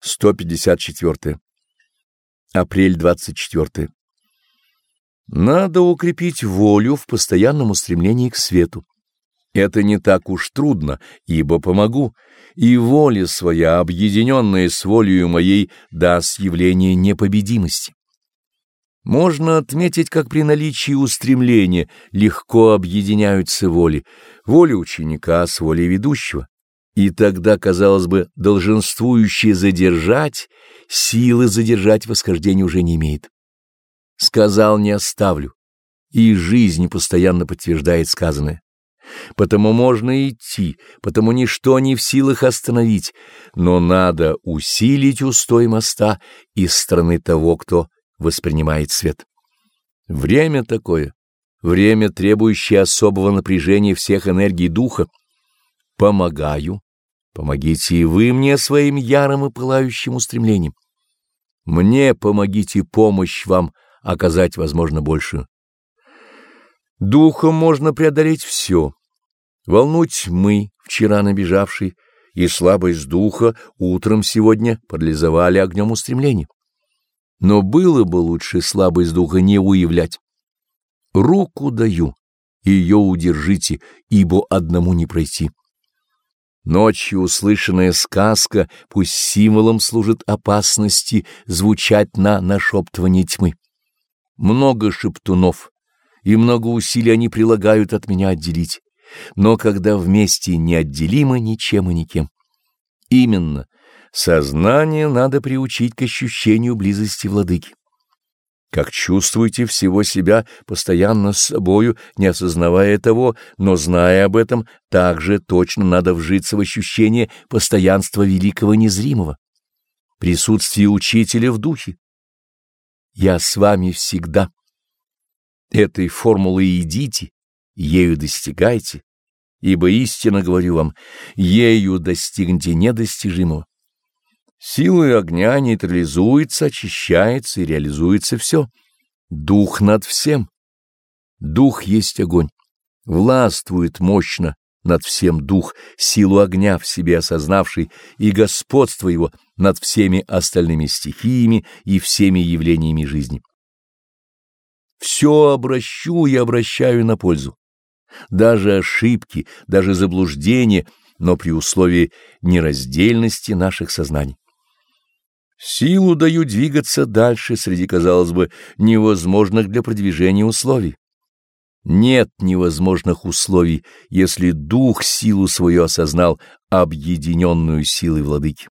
154. Апрель 24. Надо укрепить волю в постоянном устремлении к свету. Это не так уж трудно, ибо помогу, и воля своя, объединенная с волею моей, даст явление непобедимости. Можно отметить, как при наличии устремления легко объединяются воли, воля ученика с волей ведущего. И тогда, казалось бы, долженствующее задержать, силы задержать восхождение уже не имеет. Сказал не оставлю, и жизнь постоянно подтверждает сказанное. Потому можно идти, потому ничто не в силах остановить, но надо усилить устой моста из стороны того, кто воспринимает свет. Время такое, время, требующее особого напряжения всех энергий духа, помогаю, помогите и вы мне своим ярым и пылающим устремлением. Мне помогите помощь вам оказать, возможно, большую. Духом можно преодолеть все. Волну тьмы, вчера набежавшей, и слабость духа утром сегодня подлизывали огнем устремления. Но было бы лучше слабость духа не уявлять. Руку даю, ее удержите, ибо одному не пройти. Ночью услышанная сказка пусть символом служит опасности звучать на нашептывание тьмы. Много шептунов, и много усилий они прилагают от меня отделить, но когда вместе неотделимы ничем и никем. Именно сознание надо приучить к ощущению близости владыки как чувствуете всего себя постоянно с собою, не осознавая того, но зная об этом, также точно надо вжиться в ощущение постоянства великого незримого, присутствие учителя в духе. Я с вами всегда. Этой формулой идите, ею достигайте, ибо истинно говорю вам, ею достигнете недостижимого. Силой огня нейтрализуется, очищается и реализуется все. Дух над всем. Дух есть огонь. Властвует мощно над всем дух, силу огня в себе осознавший и господство его над всеми остальными стихиями и всеми явлениями жизни. Все обращу и обращаю на пользу. Даже ошибки, даже заблуждения, но при условии нераздельности наших сознаний. Силу даю двигаться дальше среди, казалось бы, невозможных для продвижения условий. Нет невозможных условий, если дух силу свою осознал, объединенную силой владыки.